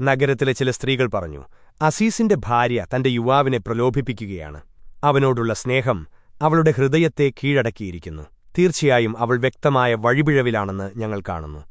നഗരത്തിലെ ചില സ്ത്രീകൾ പറഞ്ഞു അസീസിന്റെ ഭാര്യ തന്റെ യുവാവിനെ പ്രലോഭിപ്പിക്കുകയാണ്. അവനോടുള്ള സ്നേഹം അവളുടെ ഹൃദയത്തെ കീഴടക്കിയിരിക്കുന്നു. തീർച്ചയായും അവൾ വ്യക്തമായ വഴിപിഴവിലാണെന്ന് ഞങ്ങൾ കാണുന്നു.